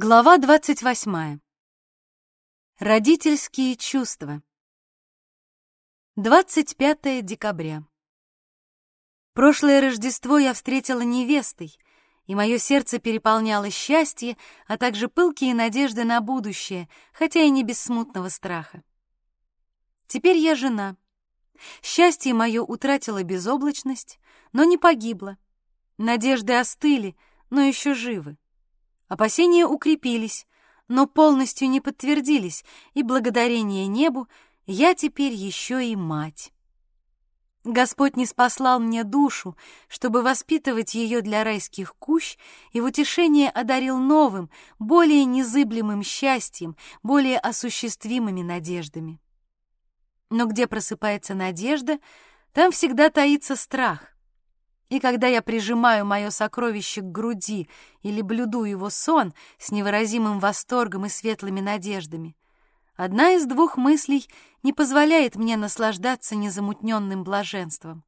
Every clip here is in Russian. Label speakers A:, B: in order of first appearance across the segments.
A: Глава 28. Родительские чувства. 25 декабря. Прошлое Рождество я встретила невестой, и мое сердце переполняло счастье, а также пылкие надежды на будущее, хотя и не без смутного страха. Теперь я жена. Счастье мое утратило безоблачность, но не погибло. Надежды остыли, но еще живы. Опасения укрепились, но полностью не подтвердились, и благодарение небу я теперь еще и мать. Господь не спаслал мне душу, чтобы воспитывать ее для райских кущ, и в утешение одарил новым, более незыблемым счастьем, более осуществимыми надеждами. Но где просыпается надежда, там всегда таится страх. И когда я прижимаю мое сокровище к груди или блюду его сон с невыразимым восторгом и светлыми надеждами, одна из двух мыслей не позволяет мне наслаждаться незамутненным блаженством.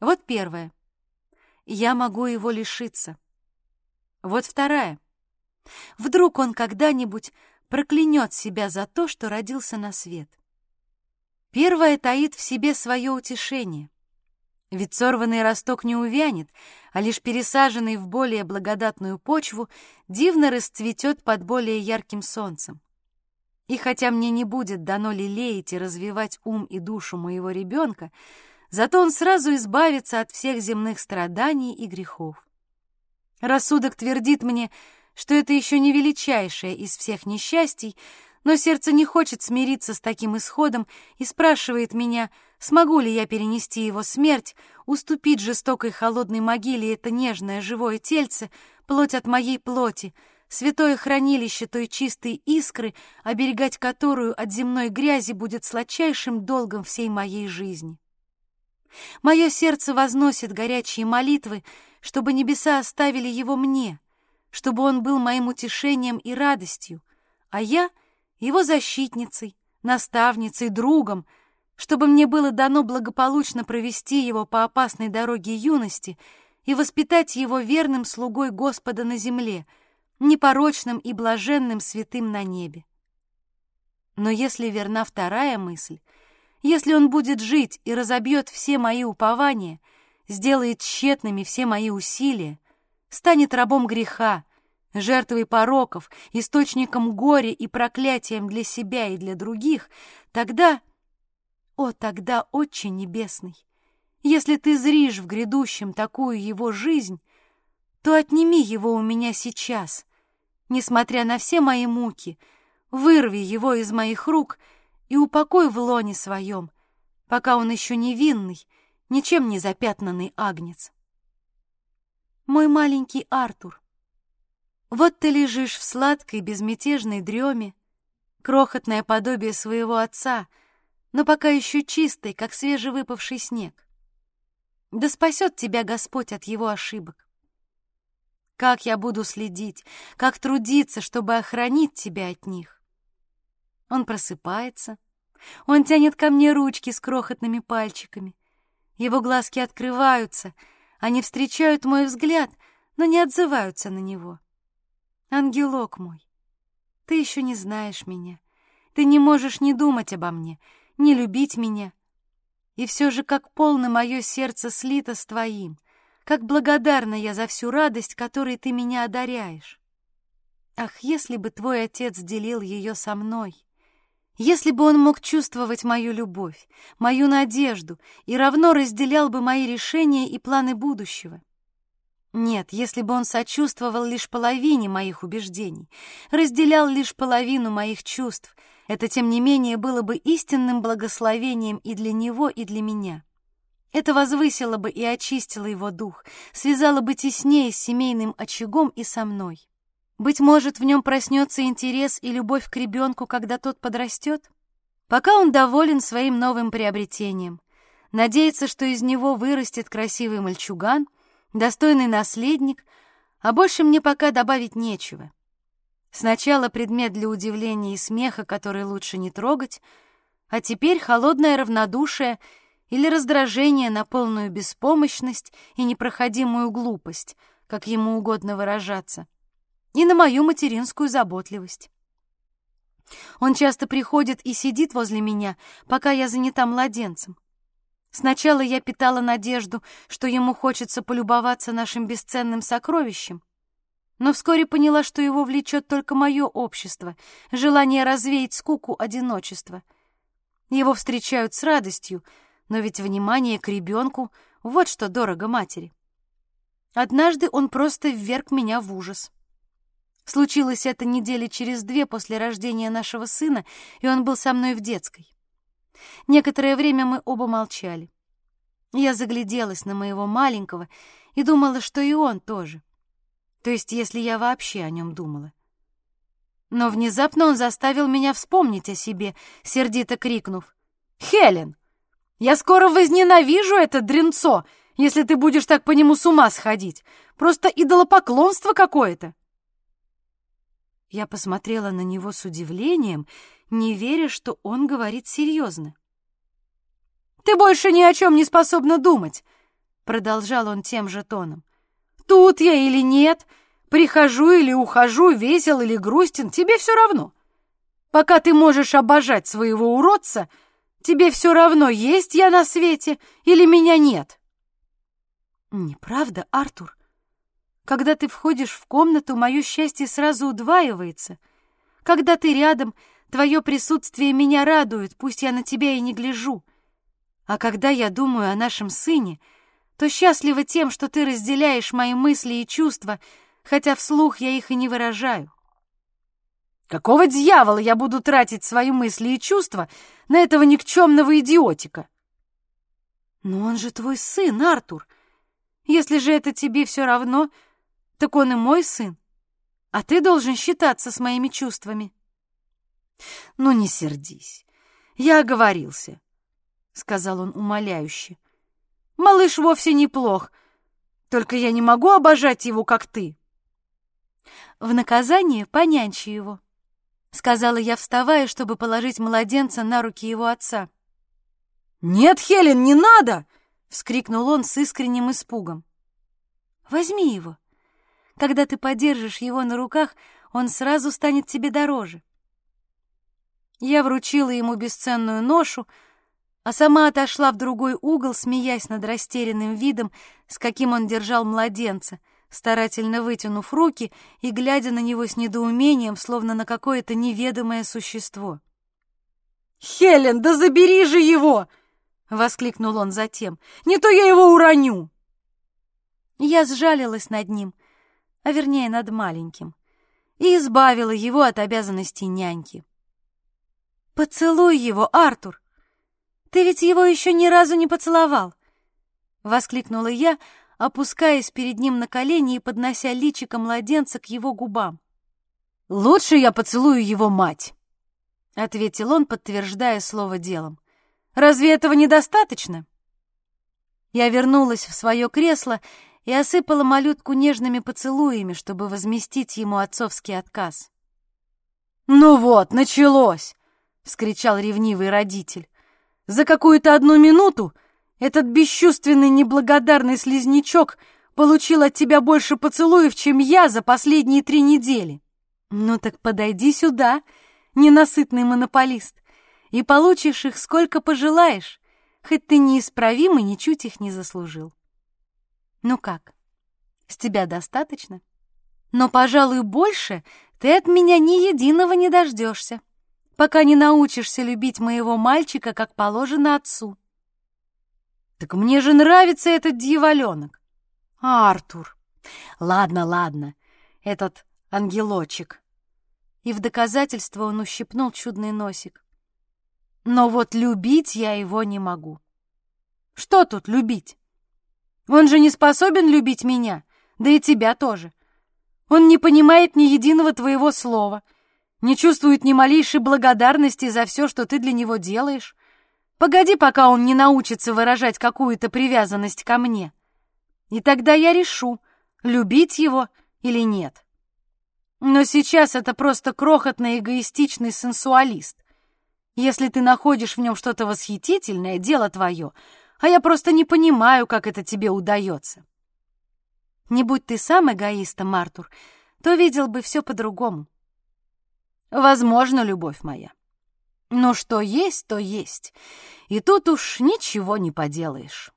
A: Вот первая. Я могу его лишиться. Вот вторая. Вдруг он когда-нибудь проклянет себя за то, что родился на свет. Первая таит в себе свое утешение. Ведь сорванный росток не увянет, а лишь пересаженный в более благодатную почву дивно расцветет под более ярким солнцем. И хотя мне не будет дано лелеять и развивать ум и душу моего ребенка, зато он сразу избавится от всех земных страданий и грехов. Рассудок твердит мне, что это еще не величайшее из всех несчастий, но сердце не хочет смириться с таким исходом и спрашивает меня, смогу ли я перенести его смерть, уступить жестокой холодной могиле это нежное живое тельце, плоть от моей плоти, святое хранилище той чистой искры, оберегать которую от земной грязи будет сладчайшим долгом всей моей жизни. Мое сердце возносит горячие молитвы, чтобы небеса оставили его мне, чтобы он был моим утешением и радостью, а я — его защитницей, наставницей, другом, чтобы мне было дано благополучно провести его по опасной дороге юности и воспитать его верным слугой Господа на земле, непорочным и блаженным святым на небе. Но если верна вторая мысль, если он будет жить и разобьет все мои упования, сделает тщетными все мои усилия, станет рабом греха, жертвой пороков, источником горя и проклятием для себя и для других, тогда, о, тогда, Отче Небесный, если ты зришь в грядущем такую его жизнь, то отними его у меня сейчас, несмотря на все мои муки, вырви его из моих рук и упокой в лоне своем, пока он еще невинный, ничем не запятнанный агнец. Мой маленький Артур, вот ты лежишь в сладкой, безмятежной дреме, крохотное подобие своего отца, но пока еще чистый, как свежевыпавший снег. Да спасет тебя Господь от его ошибок. Как я буду следить, как трудиться, чтобы охранить тебя от них? Он просыпается, он тянет ко мне ручки с крохотными пальчиками. Его глазки открываются, они встречают мой взгляд, но не отзываются на него. Ангелок мой, ты еще не знаешь меня. Ты не можешь не думать обо мне, не любить меня. И все же, как полно мое сердце слито с твоим, как благодарна я за всю радость, которой ты меня одаряешь. Ах, если бы твой отец делил ее со мной! Если бы он мог чувствовать мою любовь, мою надежду и равно разделял бы мои решения и планы будущего. Нет, если бы он сочувствовал лишь половине моих убеждений, разделял лишь половину моих чувств, это, тем не менее, было бы истинным благословением и для него, и для меня. Это возвысило бы и очистило его дух, связало бы теснее с семейным очагом и со мной. Быть может, в нем проснется интерес и любовь к ребенку, когда тот подрастет? Пока он доволен своим новым приобретением, надеется, что из него вырастет красивый мальчуган — достойный наследник, а больше мне пока добавить нечего. Сначала предмет для удивления и смеха, который лучше не трогать, а теперь холодное равнодушие или раздражение на полную беспомощность и непроходимую глупость, как ему угодно выражаться. и на мою материнскую заботливость. Он часто приходит и сидит возле меня, пока я занята младенцем. Сначала я питала надежду, что ему хочется полюбоваться нашим бесценным сокровищем, но вскоре поняла, что его влечет только мое общество, желание развеять скуку одиночества. Его встречают с радостью, но ведь внимание к ребенку — вот что дорого матери. Однажды он просто вверг меня в ужас. Случилось это недели через две после рождения нашего сына, и он был со мной в детской. Некоторое время мы оба молчали. Я загляделась на моего маленького и думала, что и он тоже. То есть, если я вообще о нем думала. Но внезапно он заставил меня вспомнить о себе, сердито крикнув. «Хелен, я скоро возненавижу это дренцо, если ты будешь так по нему с ума сходить. Просто идолопоклонство какое-то!» Я посмотрела на него с удивлением, не веря, что он говорит серьезно. «Ты больше ни о чем не способна думать», — продолжал он тем же тоном. «Тут я или нет, прихожу или ухожу, весел или грустен, тебе все равно. Пока ты можешь обожать своего уродца, тебе все равно, есть я на свете или меня нет». «Неправда, Артур?» Когда ты входишь в комнату, мое счастье сразу удваивается. Когда ты рядом, твое присутствие меня радует, пусть я на тебя и не гляжу. А когда я думаю о нашем сыне, то счастлива тем, что ты разделяешь мои мысли и чувства, хотя вслух я их и не выражаю. Какого дьявола я буду тратить свои мысли и чувства на этого никчемного идиотика? Но он же твой сын, Артур. Если же это тебе все равно, так он и мой сын, а ты должен считаться с моими чувствами. Ну, не сердись, я оговорился, — сказал он умоляюще. Малыш вовсе неплох, только я не могу обожать его, как ты. В наказание понянчи его, — сказала я, вставая, чтобы положить младенца на руки его отца. «Нет, Хелен, не надо!» — вскрикнул он с искренним испугом. «Возьми его, когда ты подержишь его на руках, он сразу станет тебе дороже. Я вручила ему бесценную ношу, а сама отошла в другой угол, смеясь над растерянным видом, с каким он держал младенца, старательно вытянув руки и глядя на него с недоумением, словно на какое-то неведомое существо. «Хелен, да забери же его!» — воскликнул он затем. «Не то я его уроню!» Я сжалилась над ним, а вернее над маленьким, и избавила его от обязанностей няньки. «Поцелуй его, Артур! Ты ведь его еще ни разу не поцеловал!» — воскликнула я, опускаясь перед ним на колени и поднося личико младенца к его губам. «Лучше я поцелую его мать!» — ответил он, подтверждая слово делом. «Разве этого недостаточно?» Я вернулась в свое кресло и осыпала малютку нежными поцелуями, чтобы возместить ему отцовский отказ. «Ну вот, началось!» — вскричал ревнивый родитель. «За какую-то одну минуту этот бесчувственный неблагодарный слизнячок получил от тебя больше поцелуев, чем я за последние три недели. Ну так подойди сюда, ненасытный монополист, и получишь их сколько пожелаешь, хоть ты неисправим и ничуть их не заслужил. Ну как, с тебя достаточно? Но, пожалуй, больше ты от меня ни единого не дождешься, пока не научишься любить моего мальчика, как положено отцу. Так мне же нравится этот дьяволенок. Артур. Ладно, ладно, этот ангелочек. И в доказательство он ущипнул чудный носик. Но вот любить я его не могу. Что тут любить? Он же не способен любить меня, да и тебя тоже. Он не понимает ни единого твоего слова, не чувствует ни малейшей благодарности за все, что ты для него делаешь. Погоди, пока он не научится выражать какую-то привязанность ко мне. И тогда я решу, любить его или нет. Но сейчас это просто крохотный эгоистичный сенсуалист. Если ты находишь в нем что-то восхитительное, дело твое — а я просто не понимаю, как это тебе удается. Не будь ты сам эгоистом, Артур, то видел бы все по-другому. Возможно, любовь моя. Но что есть, то есть, и тут уж ничего не поделаешь.